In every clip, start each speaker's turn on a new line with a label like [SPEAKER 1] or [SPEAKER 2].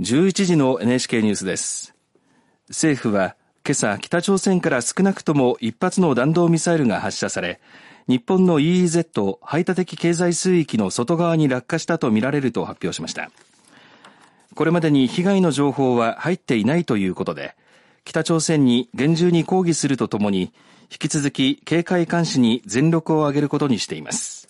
[SPEAKER 1] 11時の NHK ニュースです。政府は今朝北朝鮮から少なくとも1発の弾道ミサイルが発射され日本の EEZ 排他的経済水域の外側に落下したとみられると発表しました。これまでに被害の情報は入っていないということで北朝鮮に厳重に抗議するとともに引き続き警戒監視に全力を挙げることにしています。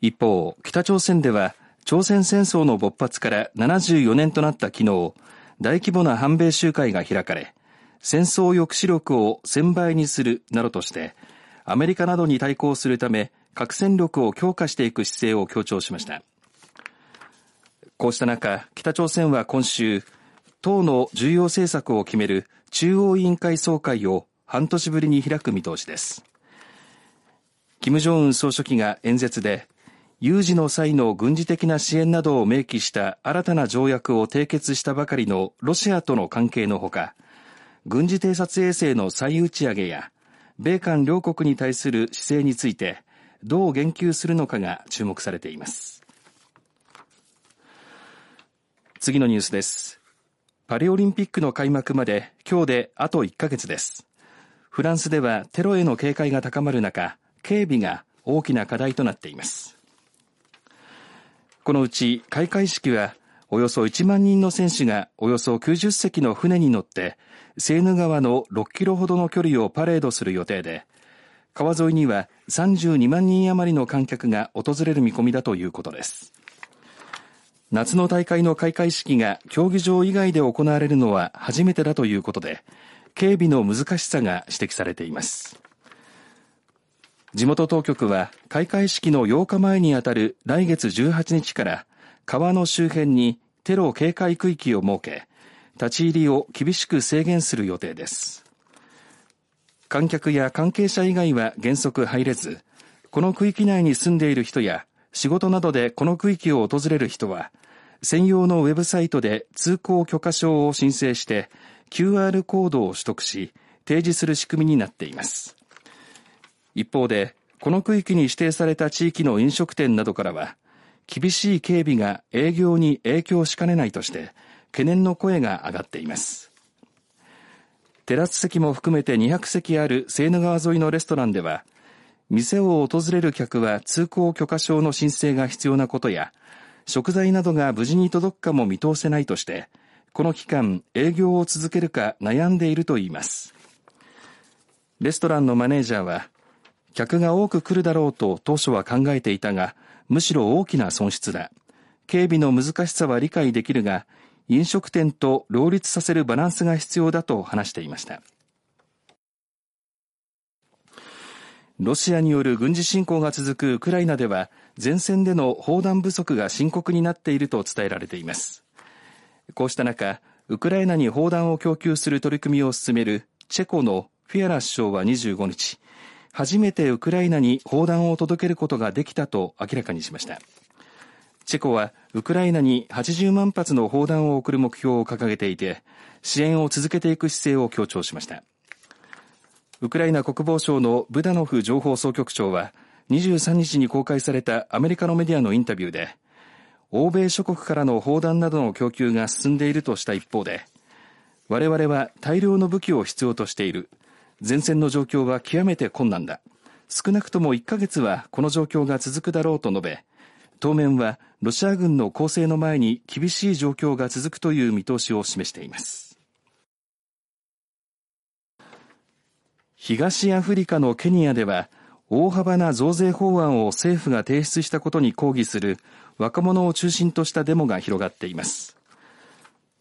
[SPEAKER 1] 一方北朝鮮では朝鮮戦争の勃発から74年となった昨日大規模な反米集会が開かれ戦争抑止力を1000倍にするなどとしてアメリカなどに対抗するため核戦力を強化していく姿勢を強調しました。こうした中北朝鮮は今週党の重要政策を決める中央委員会総会を半年ぶりに開く見通しです。金正恩総書記が演説で有事の際の軍事的な支援などを明記した新たな条約を締結したばかりのロシアとの関係のほか軍事偵察衛星の再打ち上げや米韓両国に対する姿勢についてどう言及するのかが注目されています。次のニュースです。パリオリンピックの開幕まで今日であと1ヶ月です。フランスではテロへの警戒が高まる中警備が大きな課題となっています。このうち開会式はおよそ1万人の選手がおよそ90隻の船に乗ってセーヌ川の6キロほどの距離をパレードする予定で川沿いには32万人余りの観客が訪れる見込みだということです。夏の大会の開会式が競技場以外で行われるのは初めてだということで警備の難しさが指摘されています。地元当局は開会式の8日前にあたる来月18日から川の周辺にテロ警戒区域を設け立ち入りを厳しく制限する予定です。観客や関係者以外は原則入れずこの区域内に住んでいる人や仕事などでこの区域を訪れる人は専用のウェブサイトで通行許可証を申請して QR コードを取得し提示する仕組みになっています。一方でこの区域に指定された地域の飲食店などからは厳しい警備が営業に影響しかねないとして懸念の声が上がっています。テラス席も含めて200席あるセーヌ川沿いのレストランでは店を訪れる客は通行許可証の申請が必要なことや食材などが無事に届くかも見通せないとしてこの期間営業を続けるか悩んでいるといいます。レストランのマネージャーは客が多く来るだろうと当初は考えていたがむしろ大きな損失だ。警備の難しさは理解できるが飲食店と両立させるバランスが必要だと話していました。ロシアによる軍事侵攻が続くウクライナでは前線での砲弾不足が深刻になっていると伝えられています。こうした中ウクライナに砲弾を供給する取り組みを進めるチェコのフィアラ首相は25日初めてウクライナに砲弾を届けることができたと明らかにしました。チェコはウクライナに80万発の砲弾を送る目標を掲げていて支援を続けていく姿勢を強調しました。ウクライナ国防省のブダノフ情報総局長は23日に公開されたアメリカのメディアのインタビューで欧米諸国からの砲弾などの供給が進んでいるとした一方で我々は大量の武器を必要としている。前線の状況は極めて困難だ。少なくとも1ヶ月はこの状況が続くだろうと述べ当面はロシア軍の攻勢の前に厳しい状況が続くという見通しを示しています。東アフリカのケニアでは大幅な増税法案を政府が提出したことに抗議する若者を中心としたデモが広がっています。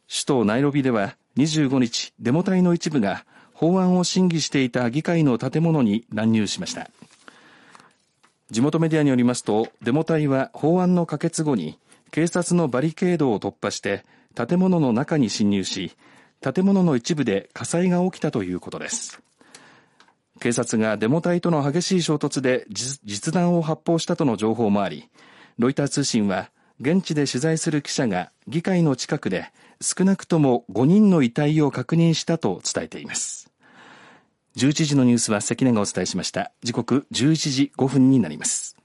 [SPEAKER 1] 首都ナイロビでは25日デモ隊の一部が法案を審議していた議会の建物に乱入しました。地元メディアによりますとデモ隊は法案の可決後に警察のバリケードを突破して建物の中に侵入し建物の一部で火災が起きたということです。警察がデモ隊との激しい衝突で実弾を発砲したとの情報もありロイター通信は現地で取材する記者が議会の近くで少なくとも5人の遺体を確認したと伝えています。11時のニュースは関根がお伝えしました。時刻11時5分になります。